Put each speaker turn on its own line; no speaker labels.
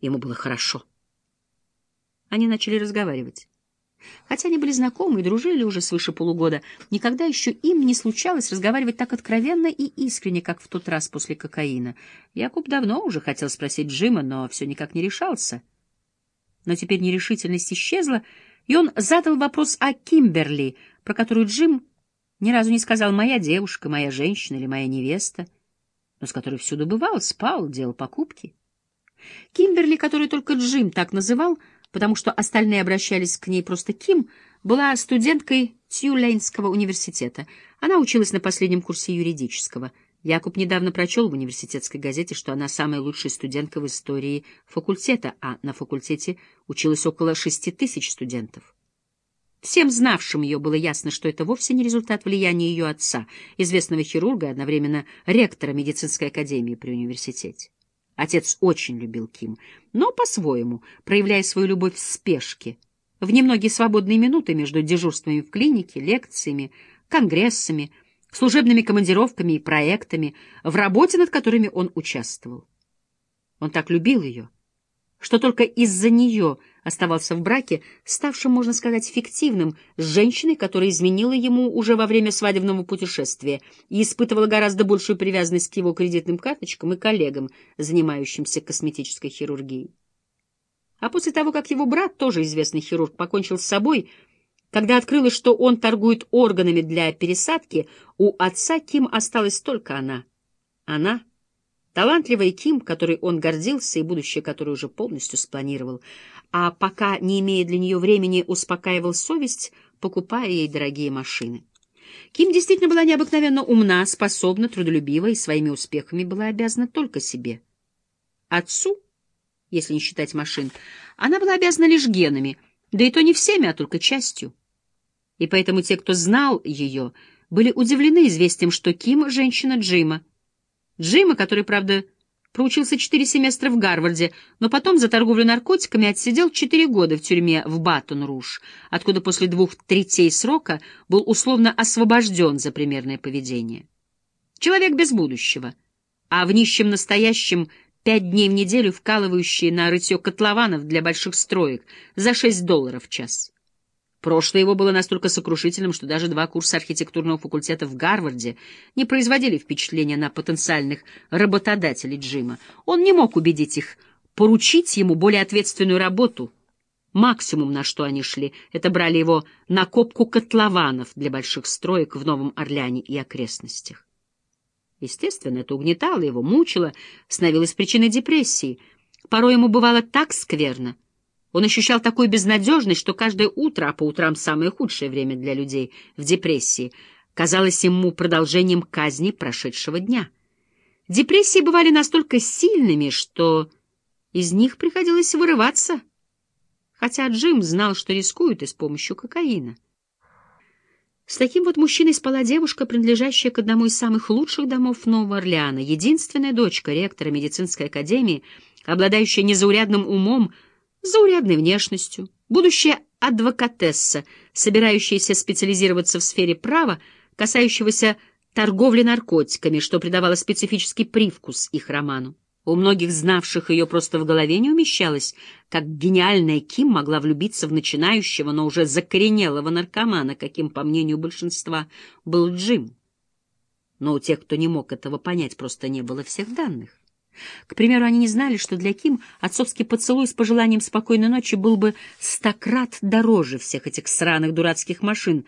Ему было хорошо. Они начали разговаривать. Хотя они были знакомы и дружили уже свыше полугода, никогда еще им не случалось разговаривать так откровенно и искренне, как в тот раз после кокаина. Якуб давно уже хотел спросить Джима, но все никак не решался. Но теперь нерешительность исчезла, и он задал вопрос о Кимберли, про которую Джим ни разу не сказал «моя девушка», «моя женщина» или «моя невеста», но с которой всюду бывал, спал, делал покупки. Кимберли, которую только Джим так называл, потому что остальные обращались к ней просто Ким, была студенткой Тьюлейнского университета. Она училась на последнем курсе юридического. Якуб недавно прочел в университетской газете, что она самая лучшая студентка в истории факультета, а на факультете училось около шести тысяч студентов. Всем знавшим ее было ясно, что это вовсе не результат влияния ее отца, известного хирурга одновременно ректора медицинской академии при университете. Отец очень любил Ким, но по-своему, проявляя свою любовь в спешке, в немногие свободные минуты между дежурствами в клинике, лекциями, конгрессами, служебными командировками и проектами, в работе, над которыми он участвовал. Он так любил ее, что только из-за нее оставался в браке, ставшем, можно сказать, фиктивным, с женщиной, которая изменила ему уже во время свадебного путешествия и испытывала гораздо большую привязанность к его кредитным карточкам и коллегам, занимающимся косметической хирургией. А после того, как его брат, тоже известный хирург, покончил с собой, когда открылось, что он торгует органами для пересадки, у отца Ким осталась только она. Она — Талантливая Ким, которой он гордился и будущее которое уже полностью спланировал, а пока, не имея для нее времени, успокаивал совесть, покупая ей дорогие машины. Ким действительно была необыкновенно умна, способна, трудолюбива и своими успехами была обязана только себе. Отцу, если не считать машин, она была обязана лишь генами, да и то не всеми, а только частью. И поэтому те, кто знал ее, были удивлены известием, что Ким — женщина Джима, Джима, который, правда, проучился четыре семестра в Гарварде, но потом за торговлю наркотиками отсидел четыре года в тюрьме в Батон-Руж, откуда после двух третей срока был условно освобожден за примерное поведение. Человек без будущего, а в нищем настоящем пять дней в неделю вкалывающий на рытье котлованов для больших строек за шесть долларов в час. Прошлое его было настолько сокрушительным, что даже два курса архитектурного факультета в Гарварде не производили впечатления на потенциальных работодателей Джима. Он не мог убедить их поручить ему более ответственную работу. Максимум, на что они шли, это брали его на копку котлованов для больших строек в Новом Орлеане и окрестностях. Естественно, это угнетало его, мучило, становилось причиной депрессии. Порой ему бывало так скверно — он ощущал такую безнадежность, что каждое утро, а по утрам самое худшее время для людей в депрессии, казалось ему продолжением казни прошедшего дня. Депрессии бывали настолько сильными, что из них приходилось вырываться, хотя Джим знал, что рискует и с помощью кокаина. С таким вот мужчиной спала девушка, принадлежащая к одному из самых лучших домов Нового Орлеана, единственная дочка ректора медицинской академии, обладающая незаурядным умом, заурядной внешностью, будущая адвокатесса, собирающаяся специализироваться в сфере права, касающегося торговли наркотиками, что придавало специфический привкус их роману. У многих знавших ее просто в голове не умещалось, как гениальная Ким могла влюбиться в начинающего, но уже закоренелого наркомана, каким, по мнению большинства, был Джим. Но у тех, кто не мог этого понять, просто не было всех данных. К примеру, они не знали, что для Ким отцовский поцелуй с пожеланием спокойной ночи был бы стократ дороже всех этих сраных дурацких машин,